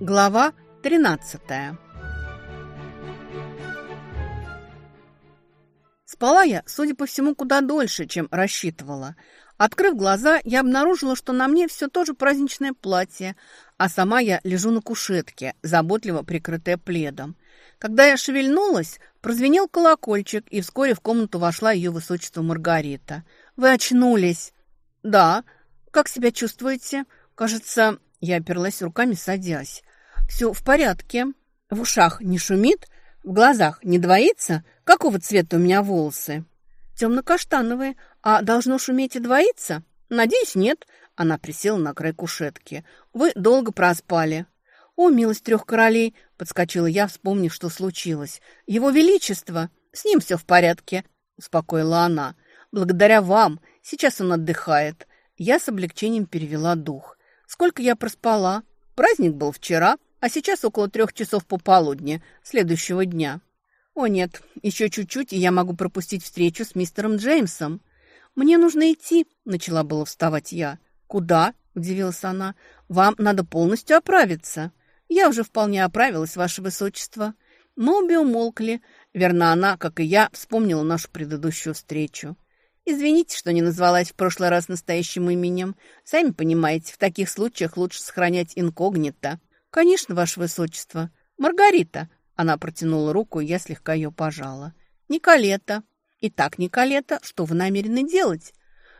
Глава 13 Спала я, судя по всему, куда дольше, чем рассчитывала. Открыв глаза, я обнаружила, что на мне все тоже праздничное платье, а сама я лежу на кушетке, заботливо прикрытая пледом. Когда я шевельнулась, прозвенел колокольчик, и вскоре в комнату вошла ее высочество Маргарита. «Вы очнулись?» «Да. Как себя чувствуете?» «Кажется, я оперлась руками, садясь. Все в порядке. В ушах не шумит, в глазах не двоится. Какого цвета у меня волосы? Темно-каштановые. А должно шуметь и двоиться? Надеюсь, нет. Она присела на край кушетки. Вы долго проспали. «О, милость трех королей!» – подскочила я, вспомнив, что случилось. «Его Величество! С ним все в порядке!» – успокоила она. «Благодаря вам! Сейчас он отдыхает!» Я с облегчением перевела дух. «Сколько я проспала? Праздник был вчера!» а сейчас около трех часов пополудни следующего дня. О нет, еще чуть-чуть, и я могу пропустить встречу с мистером Джеймсом. Мне нужно идти, начала было вставать я. Куда? удивилась она. Вам надо полностью оправиться. Я уже вполне оправилась, ваше высочество. Мы обе умолкли. Верно, она, как и я, вспомнила нашу предыдущую встречу. Извините, что не назвалась в прошлый раз настоящим именем. Сами понимаете, в таких случаях лучше сохранять инкогнито. «Конечно, Ваше Высочество. Маргарита!» Она протянула руку, и я слегка ее пожала. «Николета!» так Николета, что вы намерены делать?»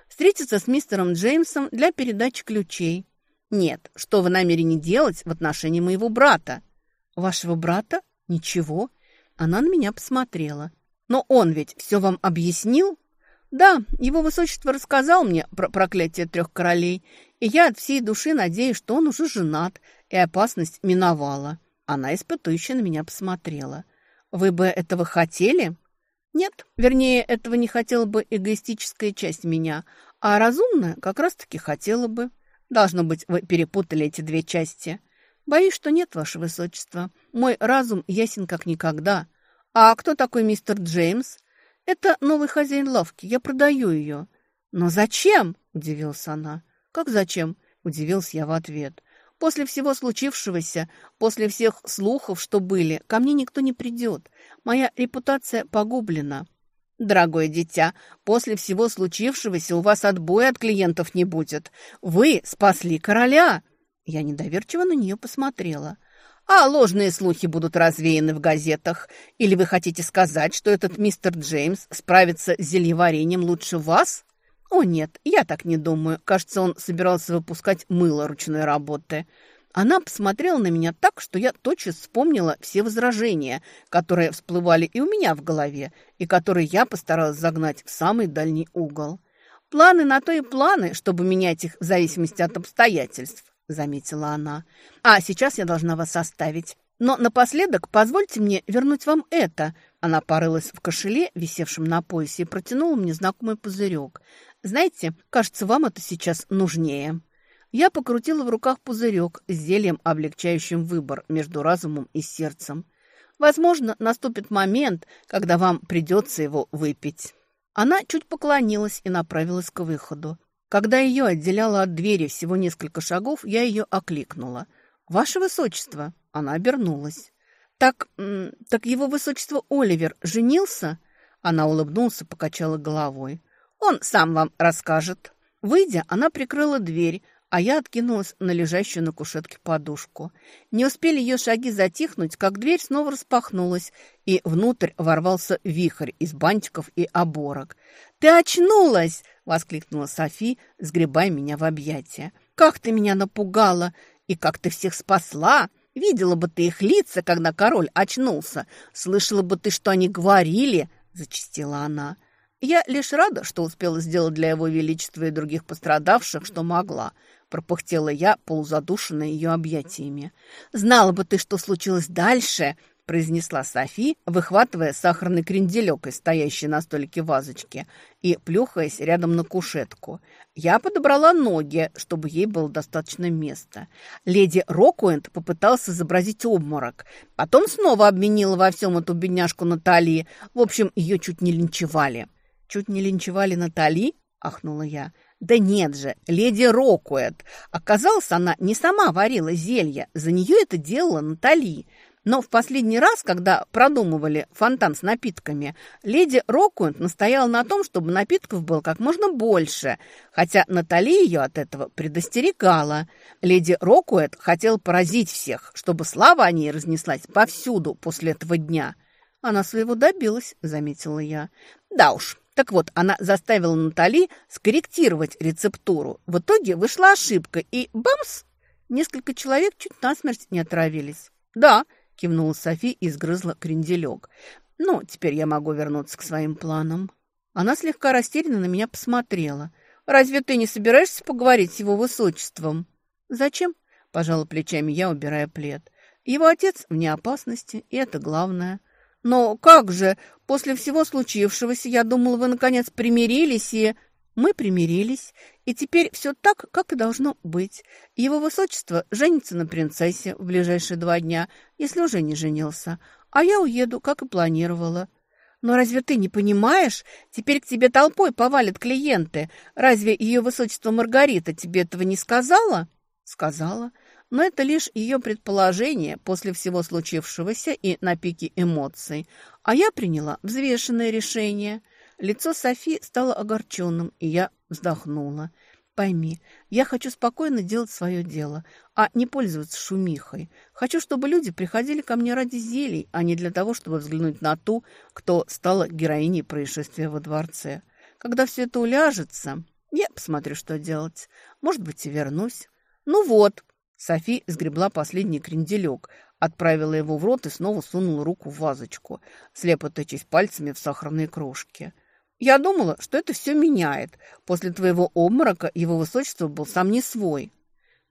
«Встретиться с мистером Джеймсом для передачи ключей». «Нет, что вы намерены делать в отношении моего брата?» «Вашего брата? Ничего». Она на меня посмотрела. «Но он ведь все вам объяснил?» «Да, его высочество рассказал мне про проклятие трех королей, и я от всей души надеюсь, что он уже женат, и опасность миновала. Она испытующе на меня посмотрела. «Вы бы этого хотели?» «Нет, вернее, этого не хотела бы эгоистическая часть меня, а разумная как раз-таки хотела бы. Должно быть, вы перепутали эти две части. Боюсь, что нет, ваше высочество. Мой разум ясен как никогда. А кто такой мистер Джеймс?» «Это новый хозяин лавки, я продаю ее». «Но зачем?» – удивилась она. «Как зачем?» – удивился я в ответ. После всего случившегося, после всех слухов, что были, ко мне никто не придет. Моя репутация погублена. «Дорогое дитя, после всего случившегося у вас отбоя от клиентов не будет. Вы спасли короля!» Я недоверчиво на нее посмотрела. «А ложные слухи будут развеяны в газетах. Или вы хотите сказать, что этот мистер Джеймс справится с зельеварением лучше вас?» О нет, я так не думаю. Кажется, он собирался выпускать мыло ручной работы. Она посмотрела на меня так, что я тотчас вспомнила все возражения, которые всплывали и у меня в голове, и которые я постаралась загнать в самый дальний угол. «Планы на то и планы, чтобы менять их в зависимости от обстоятельств», – заметила она. «А сейчас я должна вас оставить. Но напоследок позвольте мне вернуть вам это». Она порылась в кошеле, висевшем на поясе, и протянула мне знакомый пузырек – знаете, кажется, вам это сейчас нужнее. Я покрутила в руках пузырек с зельем, облегчающим выбор между разумом и сердцем. Возможно, наступит момент, когда вам придется его выпить. Она чуть поклонилась и направилась к выходу. Когда ее отделяло от двери всего несколько шагов, я ее окликнула. «Ваше Высочество!» Она обернулась. «Так... так его Высочество Оливер женился?» Она улыбнулся, покачала головой. Он сам вам расскажет». Выйдя, она прикрыла дверь, а я откинулась на лежащую на кушетке подушку. Не успели ее шаги затихнуть, как дверь снова распахнулась, и внутрь ворвался вихрь из бантиков и оборок. «Ты очнулась!» — воскликнула Софи, сгребая меня в объятия. «Как ты меня напугала! И как ты всех спасла! Видела бы ты их лица, когда король очнулся! Слышала бы ты, что они говорили!» — зачастила она. «Она!» Я лишь рада, что успела сделать для его величества и других пострадавших, что могла. Пропыхтела я, полузадушенная ее объятиями. «Знала бы ты, что случилось дальше!» произнесла Софи, выхватывая сахарный кренделек из стоящей на столике вазочки и плюхаясь рядом на кушетку. Я подобрала ноги, чтобы ей было достаточно места. Леди Рокуэнд попытался изобразить обморок. Потом снова обменила во всем эту бедняжку Натальи. В общем, ее чуть не линчевали чуть не линчевали Натали?» – ахнула я. «Да нет же, леди Рокуэт. Оказалось, она не сама варила зелье, за нее это делала Натали. Но в последний раз, когда продумывали фонтан с напитками, леди Рокуэт настояла на том, чтобы напитков было как можно больше, хотя Натали ее от этого предостерегала. Леди Рокуэт хотела поразить всех, чтобы слава о ней разнеслась повсюду после этого дня». «Она своего добилась», — заметила я. «Да уж, так вот, она заставила Натали скорректировать рецептуру. В итоге вышла ошибка, и бамс! Несколько человек чуть насмерть не отравились. «Да», – кивнула Софи и сгрызла кренделек. «Ну, теперь я могу вернуться к своим планам». Она слегка растерянно на меня посмотрела. «Разве ты не собираешься поговорить с его высочеством?» «Зачем?» – пожала плечами я, убирая плед. «Его отец вне опасности, и это главное». Но как же? После всего случившегося, я думал, вы, наконец, примирились и...» «Мы примирились, и теперь все так, как и должно быть. Его высочество женится на принцессе в ближайшие два дня, если уже не женился. А я уеду, как и планировала». «Но разве ты не понимаешь? Теперь к тебе толпой повалят клиенты. Разве ее высочество Маргарита тебе этого не сказала?» «Сказала. Но это лишь ее предположение после всего случившегося и на пике эмоций. А я приняла взвешенное решение. Лицо Софи стало огорченным, и я вздохнула. Пойми, я хочу спокойно делать свое дело, а не пользоваться шумихой. Хочу, чтобы люди приходили ко мне ради зелий, а не для того, чтобы взглянуть на ту, кто стала героиней происшествия во дворце. Когда все это уляжется, я посмотрю, что делать. Может быть, и вернусь. Ну вот, Софи сгребла последний кренделек, отправила его в рот и снова сунула руку в вазочку, слепо тычась пальцами в сахарные крошки. «Я думала, что это все меняет. После твоего обморока его высочество был сам не свой».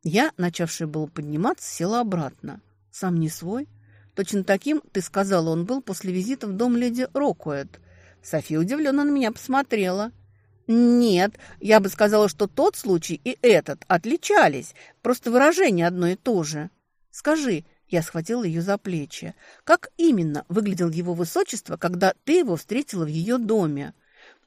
Я, начавшая было подниматься, села обратно. «Сам не свой?» «Точно таким, ты сказала, он был после визита в дом леди Рокуэт». София удивленно на меня посмотрела. Нет, я бы сказала, что тот случай и этот отличались. Просто выражение одно и то же. Скажи, я схватила ее за плечи. Как именно выглядел его высочество, когда ты его встретила в ее доме?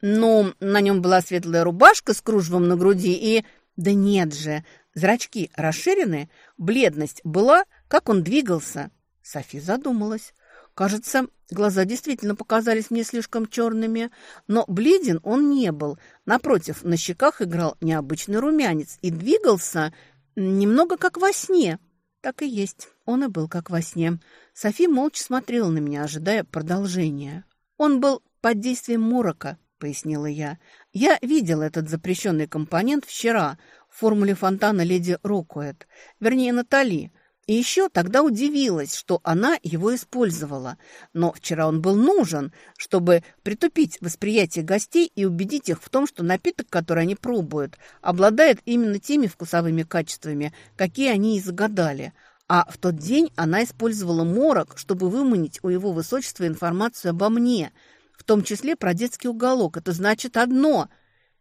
Ну, на нем была светлая рубашка с кружевом на груди и... Да нет же, зрачки расширены, бледность была, как он двигался. Софи задумалась. Кажется, глаза действительно показались мне слишком черными, но бледен он не был. Напротив, на щеках играл необычный румянец и двигался немного как во сне. Так и есть, он и был как во сне. Софи молча смотрела на меня, ожидая продолжения. Он был под действием морока, пояснила я. Я видела этот запрещенный компонент вчера в формуле фонтана леди Рокуэт, вернее Натали. И еще тогда удивилась, что она его использовала. Но вчера он был нужен, чтобы притупить восприятие гостей и убедить их в том, что напиток, который они пробуют, обладает именно теми вкусовыми качествами, какие они и загадали. А в тот день она использовала морок, чтобы выманить у его высочества информацию обо мне, в том числе про детский уголок. Это значит одно.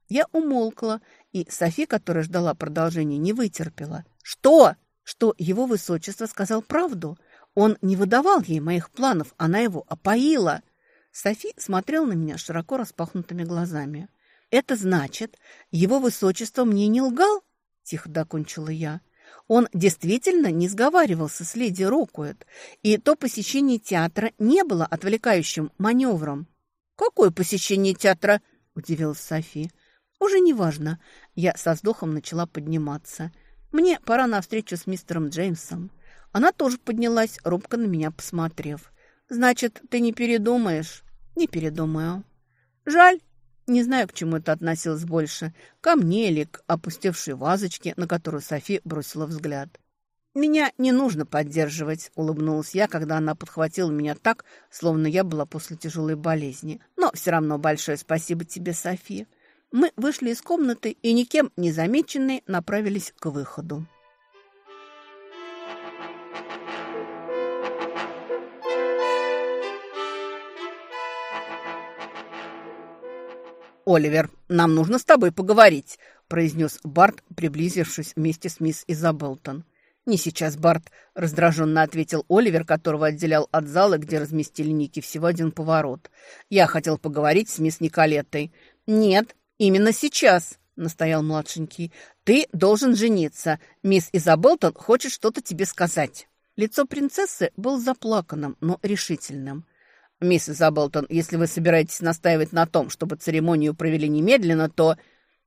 Я умолкла, и Софи, которая ждала продолжения, не вытерпела. «Что?» что его высочество сказал правду. Он не выдавал ей моих планов, она его опоила. Софи смотрел на меня широко распахнутыми глазами. «Это значит, его высочество мне не лгал?» – тихо докончила я. Он действительно не сговаривался с леди Рокуэт, и то посещение театра не было отвлекающим маневром. «Какое посещение театра?» – удивилась Софи. «Уже неважно». Я со вздохом начала подниматься – мне пора на встречу с мистером Джеймсом. Она тоже поднялась, робко на меня посмотрев. Значит, ты не передумаешь? Не передумаю. Жаль. Не знаю, к чему это относилось больше. Ко мне или к опустевшей вазочке, на которую Софи бросила взгляд. «Меня не нужно поддерживать», — улыбнулась я, когда она подхватила меня так, словно я была после тяжелой болезни. «Но все равно большое спасибо тебе, София мы вышли из комнаты и никем не замеченные направились к выходу. «Оливер, нам нужно с тобой поговорить», – произнес Барт, приблизившись вместе с мисс Изабелтон. «Не сейчас, Барт», – раздраженно ответил Оливер, которого отделял от зала, где разместили Ники, всего один поворот. «Я хотел поговорить с мисс Николеттой». «Нет, «Именно сейчас», — настоял младшенький. «Ты должен жениться. Мисс Изабелтон хочет что-то тебе сказать». Лицо принцессы было заплаканным, но решительным. «Мисс Изабелтон, если вы собираетесь настаивать на том, чтобы церемонию провели немедленно, то...»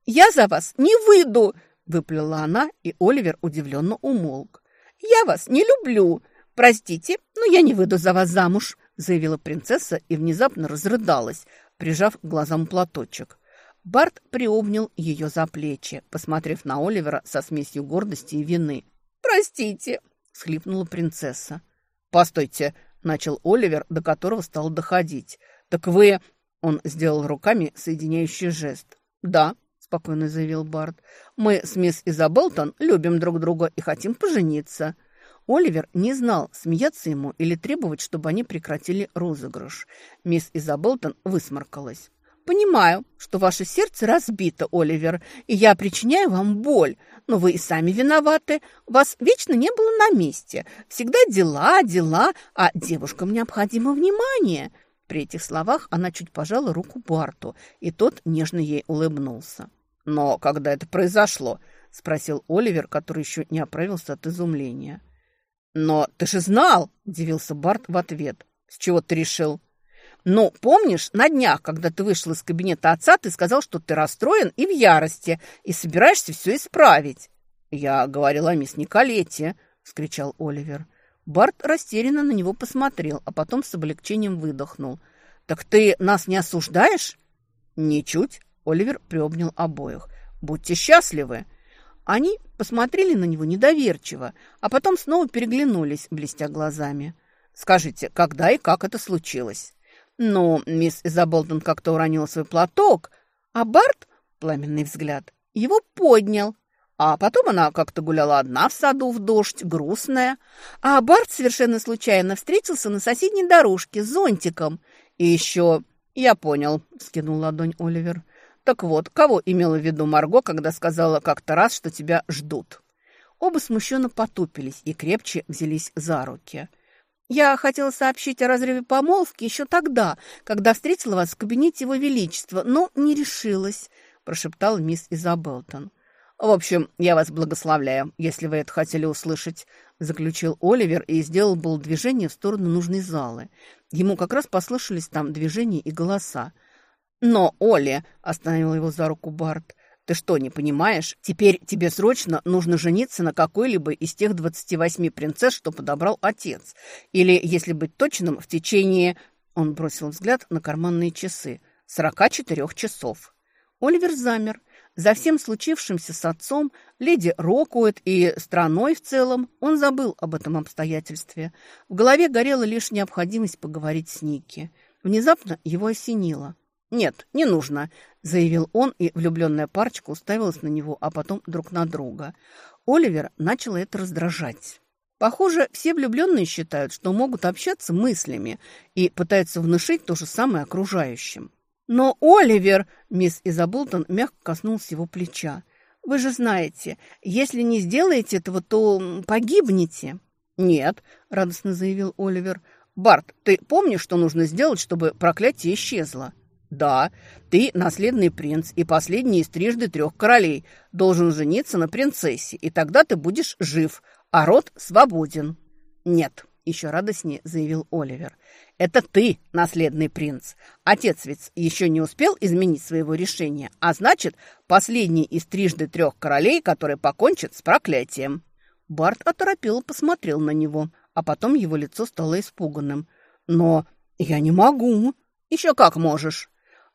«Я за вас не выйду!» – выплюла она, и Оливер удивленно умолк. «Я вас не люблю! Простите, но я не выйду за вас замуж!» – заявила принцесса и внезапно разрыдалась, прижав к глазам платочек. Барт приобнял ее за плечи, посмотрев на Оливера со смесью гордости и вины. «Простите!» – схлипнула принцесса. «Постойте!» – начал Оливер, до которого стал доходить. «Так вы...» – он сделал руками соединяющий жест. «Да», – спокойно заявил Барт. «Мы с мисс Изабелтон любим друг друга и хотим пожениться». Оливер не знал, смеяться ему или требовать, чтобы они прекратили розыгрыш. Мисс Изабелтон высморкалась понимаю, что ваше сердце разбито, Оливер, и я причиняю вам боль. Но вы и сами виноваты. Вас вечно не было на месте. Всегда дела, дела, а девушкам необходимо внимание». При этих словах она чуть пожала руку Барту, и тот нежно ей улыбнулся. «Но когда это произошло?» – спросил Оливер, который еще не оправился от изумления. «Но ты же знал!» – удивился Барт в ответ. «С чего ты решил?» Но помнишь, на днях, когда ты вышел из кабинета отца, ты сказал, что ты расстроен и в ярости, и собираешься все исправить». «Я говорила о мисс Николете», — вскричал Оливер. Барт растерянно на него посмотрел, а потом с облегчением выдохнул. «Так ты нас не осуждаешь?» «Ничуть», — Оливер приобнял обоих. «Будьте счастливы!» Они посмотрели на него недоверчиво, а потом снова переглянулись, блестя глазами. «Скажите, когда и как это случилось?» Но мисс Изабелтон как-то уронила свой платок, а Барт, пламенный взгляд, его поднял. А потом она как-то гуляла одна в саду в дождь, грустная. А Барт совершенно случайно встретился на соседней дорожке с зонтиком. И еще... «Я понял», — скинул ладонь Оливер. «Так вот, кого имела в виду Марго, когда сказала как-то раз, что тебя ждут?» Оба смущенно потупились и крепче взялись за руки. «Я я хотел сообщить о разрыве помолвки еще тогда, когда встретила вас в кабинете Его Величества, но не решилась», – Прошептал мисс Изабелтон. «В общем, я вас благословляю, если вы это хотели услышать», – заключил Оливер и сделал был движение в сторону нужной залы. Ему как раз послышались там движения и голоса. «Но, Оли!» – остановил его за руку Барт. Ты что, не понимаешь? Теперь тебе срочно нужно жениться на какой-либо из тех 28 принцесс, что подобрал отец. Или, если быть точным, в течение...» Он бросил взгляд на карманные часы. «44 часов». Оливер замер. За всем случившимся с отцом, леди Рокуэт и страной в целом, он забыл об этом обстоятельстве. В голове горела лишь необходимость поговорить с Никки. Внезапно его осенило – «Нет, не нужно», — заявил он, и влюбленная парочка уставилась на него, а потом друг на друга. Оливер начал это раздражать. Похоже, все влюбленные считают, что могут общаться мыслями и пытаются внушить то же самое окружающим. «Но Оливер!» – мисс Изаболтон мягко коснулся его плеча. «Вы же знаете, если не сделаете этого, то погибнете». «Нет», – радостно заявил Оливер. «Барт, ты помнишь, что нужно сделать, чтобы проклятие исчезло?» Да, ты наследный принц и последний из трижды трех королей. Должен жениться на принцессе, и тогда ты будешь жив, а род свободен. Нет, еще радостнее заявил Оливер. Это ты, наследный принц. Отец ведь еще не успел изменить своего решения, а значит, последний из трижды трех королей, который покончит с проклятием. Барт оторопело посмотрел на него, а потом его лицо стало испуганным. Но я не могу. Еще как можешь.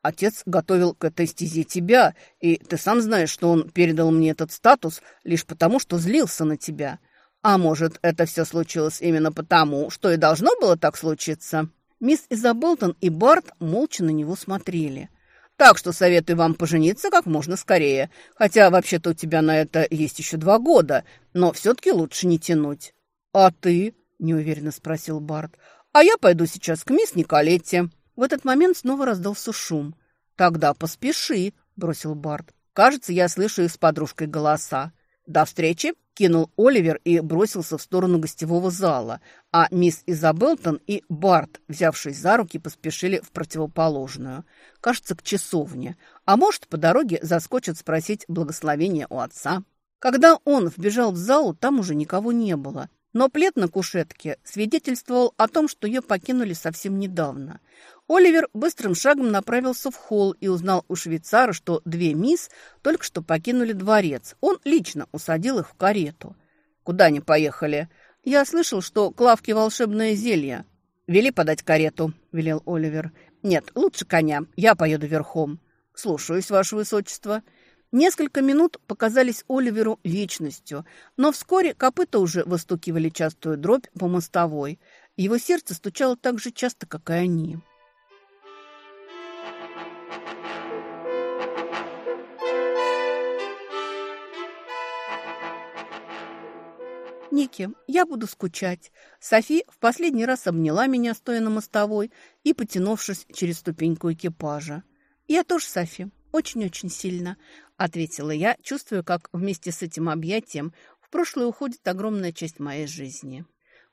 Отец готовил к этой стезе тебя, и ты сам знаешь, что он передал мне этот статус лишь потому, что злился на тебя. А может, это все случилось именно потому, что и должно было так случиться?» Мисс Изабелтон и Барт молча на него смотрели. «Так что советую вам пожениться как можно скорее. Хотя вообще-то у тебя на это есть еще два года, но все-таки лучше не тянуть». «А ты?» – неуверенно спросил Барт. «А я пойду сейчас к мисс Николетте». В этот момент снова раздался шум. «Тогда поспеши», — бросил Барт. «Кажется, я слышу их с подружкой голоса». «До встречи!» – кинул Оливер и бросился в сторону гостевого зала, а мисс Изабелтон и Барт, взявшись за руки, поспешили в противоположную. Кажется, к часовне. А может, по дороге заскочат спросить благословения у отца. Когда он вбежал в зал, там уже никого не было. Но плед на кушетке свидетельствовал о том, что ее покинули совсем недавно. Оливер быстрым шагом направился в холл и узнал у швейцара, что две мисс только что покинули дворец. Он лично усадил их в карету. «Куда они поехали?» «Я слышал, что клавки волшебное зелье». «Вели подать карету», — велел Оливер. «Нет, лучше коня. Я поеду верхом». «Слушаюсь, ваше высочество». Несколько минут показались Оливеру вечностью, но вскоре копыта уже выстукивали частую дробь по мостовой. Его сердце стучало так же часто, как и они. «Ники, я буду скучать». Софи в последний раз обняла меня, стоя на мостовой и потянувшись через ступеньку экипажа. «Я тоже, Софи очень-очень сильно», — ответила я, чувствуя, как вместе с этим объятием в прошлое уходит огромная часть моей жизни.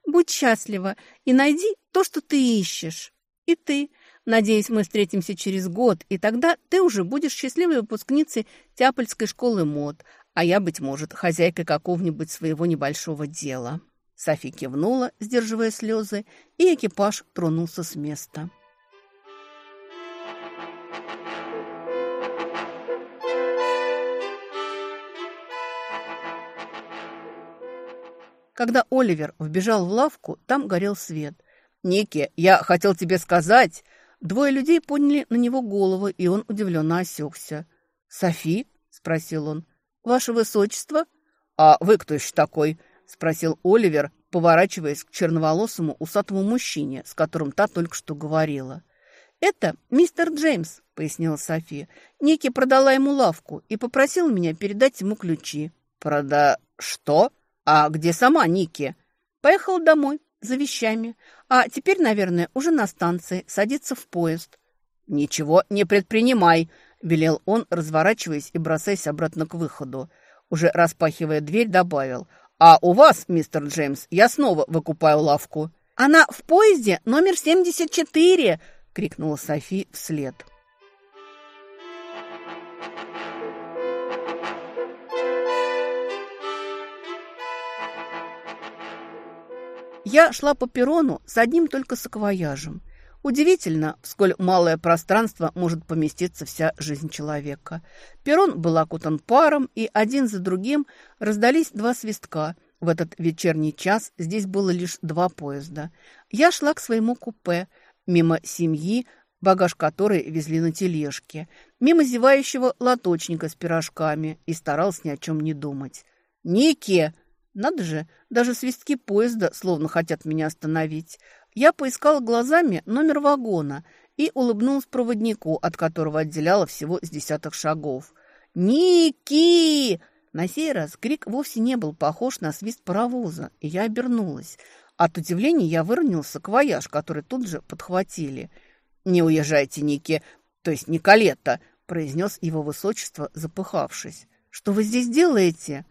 «Будь счастлива и найди то, что ты ищешь. И ты. Надеюсь, мы встретимся через год, и тогда ты уже будешь счастливой выпускницей Тяпольской школы мод, а я, быть может, хозяйкой какого-нибудь своего небольшого дела». Софи кивнула, сдерживая слезы, и экипаж тронулся с места. Когда Оливер вбежал в лавку, там горел свет. «Ники, я хотел тебе сказать...» Двое людей подняли на него голову, и он удивленно осекся. «Софи?» – спросил он. «Ваше высочество?» «А вы кто еще такой?» – спросил Оливер, поворачиваясь к черноволосому усатому мужчине, с которым та только что говорила. «Это мистер Джеймс», – пояснила Софи. «Ники продала ему лавку и попросила меня передать ему ключи». «Прода... что?» «А где сама Ники?» «Поехала домой, за вещами. А теперь, наверное, уже на станции, садится в поезд». «Ничего не предпринимай», – велел он, разворачиваясь и бросаясь обратно к выходу. Уже распахивая дверь, добавил. «А у вас, мистер Джеймс, я снова выкупаю лавку». «Она в поезде номер 74!» – крикнула Софи вслед. Я шла по перрону с одним только саквояжем. Удивительно, сколь малое пространство может поместиться вся жизнь человека. Перрон был окутан паром, и один за другим раздались два свистка. В этот вечерний час здесь было лишь два поезда. Я шла к своему купе, мимо семьи, багаж которой везли на тележке, мимо зевающего лоточника с пирожками и старалась ни о чем не думать. «Нике!» Надо же, даже свистки поезда словно хотят меня остановить. Я поискала глазами номер вагона и улыбнулась проводнику, от которого отделяла всего с десяток шагов. «Ники!» На сей раз крик вовсе не был похож на свист паровоза, и я обернулась. От удивления я выронился к вояж, который тут же подхватили. «Не уезжайте, Ники, то есть Николета!» – произнес его высочество, запыхавшись. «Что вы здесь делаете?»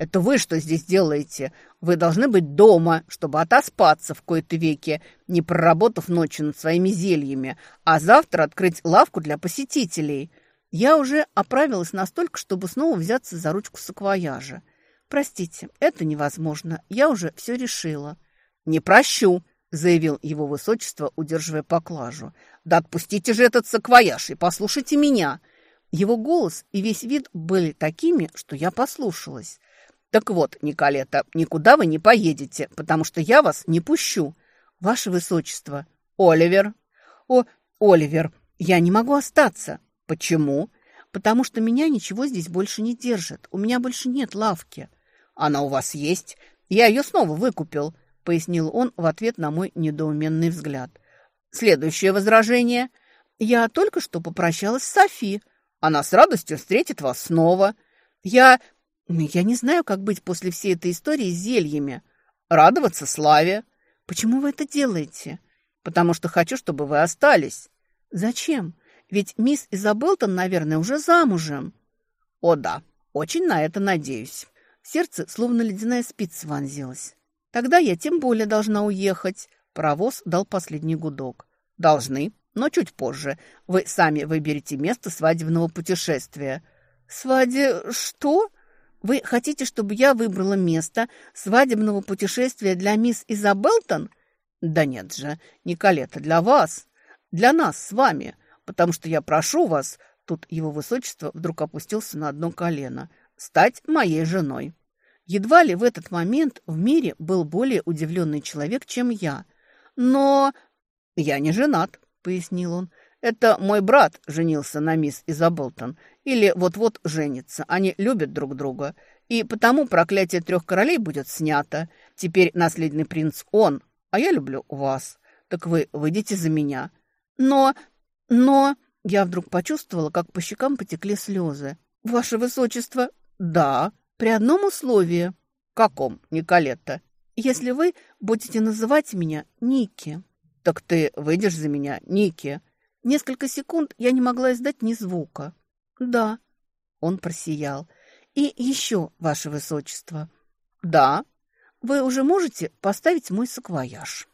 Это вы что здесь делаете? Вы должны быть дома, чтобы отоспаться в кои-то веке, не проработав ночью над своими зельями, а завтра открыть лавку для посетителей. Я уже оправилась настолько, чтобы снова взяться за ручку саквояжа. Простите, это невозможно. Я уже все решила. Не прощу, заявил его высочество, удерживая поклажу. Да отпустите же этот саквояж и послушайте меня. Его голос и весь вид были такими, что я послушалась. Так вот, Николета, никуда вы не поедете, потому что я вас не пущу. Ваше Высочество, Оливер. О, Оливер, я не могу остаться. Почему? Потому что меня ничего здесь больше не держит. У меня больше нет лавки. Она у вас есть. Я ее снова выкупил, пояснил он в ответ на мой недоуменный взгляд. Следующее возражение. Я только что попрощалась с Софи. Она с радостью встретит вас снова. Я я не знаю, как быть после всей этой истории с зельями. Радоваться славе. Почему вы это делаете? Потому что хочу, чтобы вы остались. Зачем? Ведь мисс Изабелтон, наверное, уже замужем. О да, очень на это надеюсь. Сердце словно ледяная спица вонзилась. Тогда я тем более должна уехать. Паровоз дал последний гудок. Должны, но чуть позже. Вы сами выберете место свадебного путешествия. Сваде... что? Вы хотите, чтобы я выбрала место свадебного путешествия для мисс Изабелтон? Да нет же, Николета, для вас, для нас с вами, потому что я прошу вас, тут его высочество вдруг опустился на одно колено, стать моей женой. Едва ли в этот момент в мире был более удивленный человек, чем я. Но я не женат, пояснил он. Это мой брат женился на мисс Изабелтон, или вот-вот женится, Они любят друг друга. И потому проклятие трех королей будет снято. Теперь наследный принц он, а я люблю вас. Так вы выйдите за меня. Но... но... Я вдруг почувствовала, как по щекам потекли слезы. «Ваше высочество?» «Да, при одном условии». «Каком, Николетта?» «Если вы будете называть меня Ники». «Так ты выйдешь за меня, Ники?» Несколько секунд я не могла издать ни звука. «Да». Он просиял. «И еще, ваше высочество». «Да». «Вы уже можете поставить мой саквояж?»